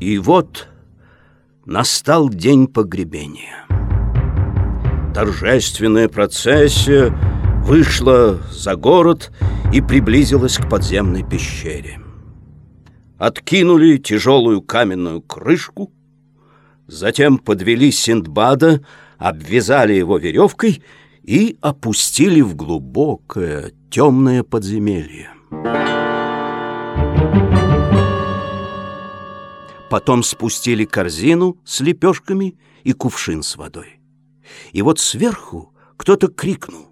И вот настал день погребения. Торжественная процессия вышла за город и приблизилась к подземной пещере. Откинули тяжелую каменную крышку, затем подвели Синдбада, обвязали его веревкой и опустили в глубокое темное подземелье. Потом спустили корзину с лепешками и кувшин с водой. И вот сверху кто-то крикнул.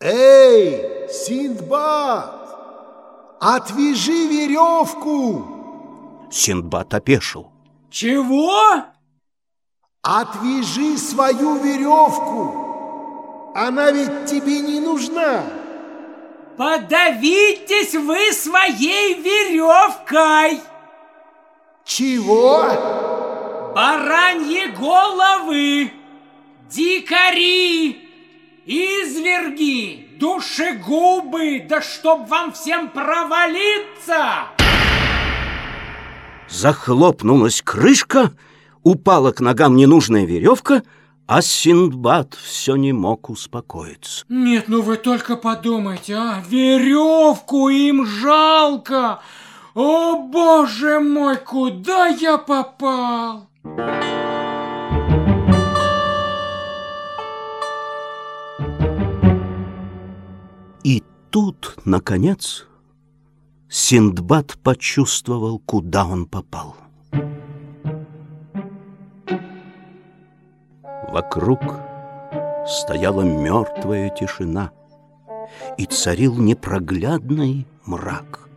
«Эй, Синдбад, отвяжи веревку!» Синдбад опешил. Чего? Отвяжи свою веревку! Она ведь тебе не нужна! Подавитесь вы своей веревкой! Чего? Бараньи головы, дикари, изверги, душегубы, да чтоб вам всем провалиться! Захлопнулась крышка, упала к ногам ненужная веревка, а Синдбад все не мог успокоиться. Нет, ну вы только подумайте, а, веревку им жалко! О, боже мой, куда я попал? И тут, наконец, Синдбад почувствовал, куда он попал. Вокруг стояла мертвая тишина, и царил непроглядный мрак.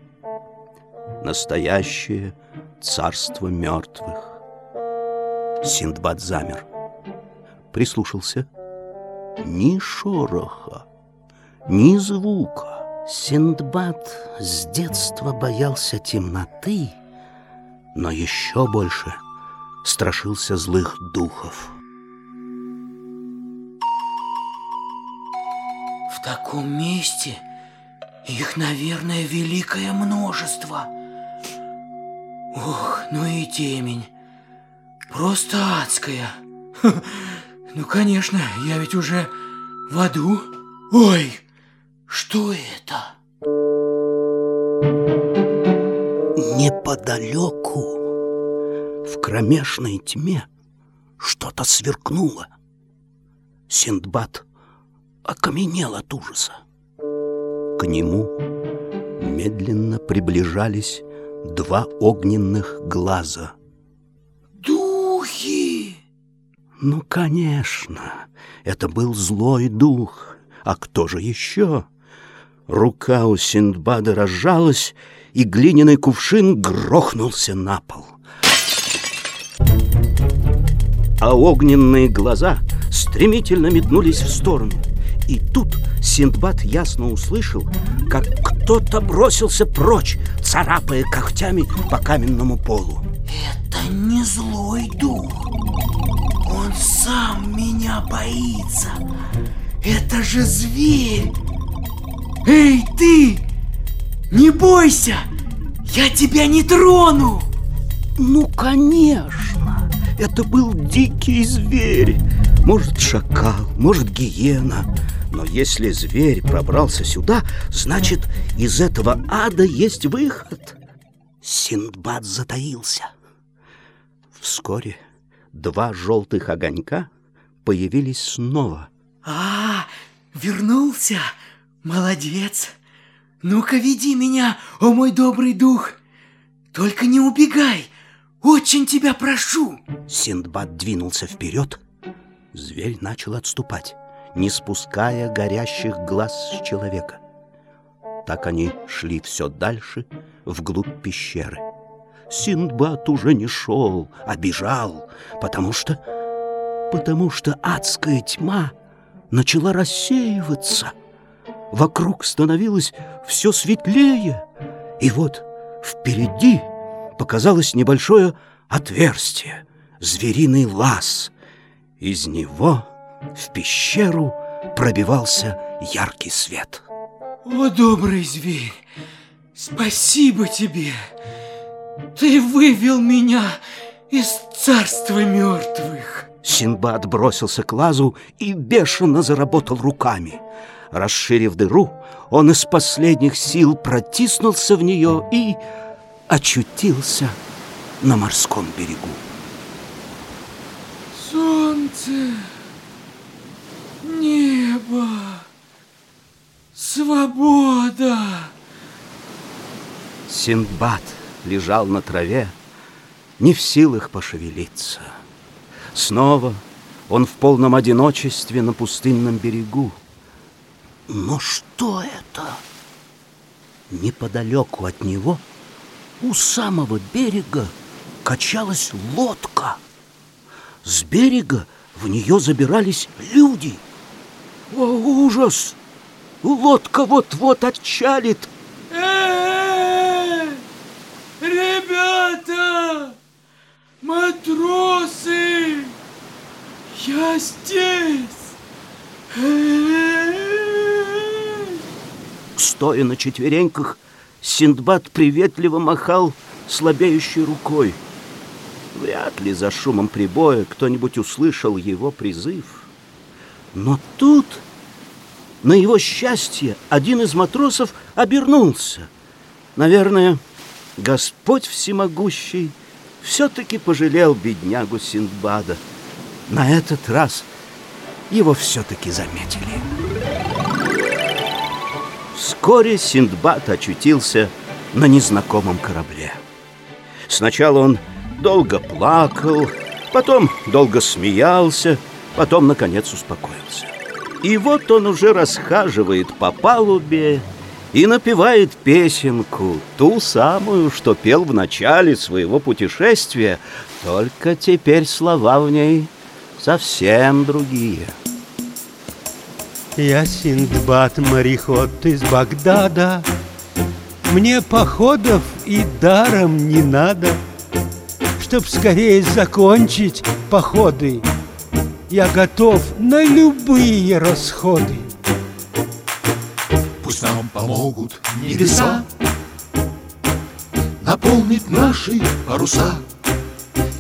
Настоящее царство мертвых. Синдбад замер, прислушался. Ни шороха, ни звука. Синдбад с детства боялся темноты, но еще больше страшился злых духов. В таком месте их, наверное, великое множество. Ох, ну и темень. Просто адская. Ну, конечно, я ведь уже в аду. Ой, что это? Неподалеку, в кромешной тьме, что-то сверкнуло. Синдбад окаменел от ужаса. К нему медленно приближались два огненных глаза. Духи! Ну, конечно, это был злой дух. А кто же еще? Рука у Синдбада разжалась, и глиняный кувшин грохнулся на пол. А огненные глаза стремительно метнулись в сторону. И тут Синдбад ясно услышал, как кто-то бросился прочь, царапая когтями по каменному полу. Это не злой дух. Он сам меня боится. Это же зверь. Эй, ты! Не бойся! Я тебя не трону! Ну, конечно! Это был дикий зверь. Может, шакал, может, гиена. Но если зверь пробрался сюда, значит, из этого ада есть выход. Синдбад затаился. Вскоре два желтых огонька появились снова. А, вернулся? Молодец! Ну-ка, веди меня, о мой добрый дух! Только не убегай! Очень тебя прошу!» Синдбад двинулся вперед. Зверь начал отступать не спуская горящих глаз с человека. Так они шли все дальше, вглубь пещеры. Синдбад уже не шел, а бежал, потому что... потому что адская тьма начала рассеиваться. Вокруг становилось все светлее, и вот впереди показалось небольшое отверстие, звериный лаз. Из него в пещеру пробивался яркий свет. О, добрый зверь, спасибо тебе! Ты вывел меня из царства мертвых. Синбад бросился к лазу и бешено заработал руками. Расширив дыру, он из последних сил протиснулся в нее и очутился на морском берегу. Солнце, свобода. Синдбад лежал на траве, не в силах пошевелиться. Снова он в полном одиночестве на пустынном берегу. Но что это? Неподалеку от него, у самого берега, качалась лодка. С берега в нее забирались люди. О, ужас! Лодка вот-вот отчалит. Э, ребята, матросы, я здесь. Стоя на четвереньках, Синдбад приветливо махал слабеющей рукой. Вряд ли за шумом прибоя кто-нибудь услышал его призыв. Но тут, на его счастье, один из матросов обернулся. Наверное, Господь всемогущий все-таки пожалел беднягу Синдбада. На этот раз его все-таки заметили. Вскоре Синдбад очутился на незнакомом корабле. Сначала он долго плакал, потом долго смеялся, потом, наконец, успокоился. И вот он уже расхаживает по палубе и напевает песенку, ту самую, что пел в начале своего путешествия, только теперь слова в ней совсем другие. Я Синдбад, мореход из Багдада. Мне походов и даром не надо Чтоб скорее закончить походы Я готов на любые расходы. Пусть нам помогут небеса Наполнить наши паруса.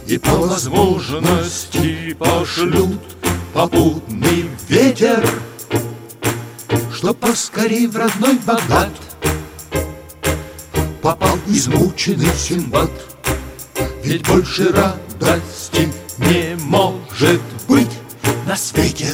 И по возможности пошлют попутный ветер Чтоб поскорей в родной Багдад Попал измученный Синбад Ведь больше радости не может быть на свете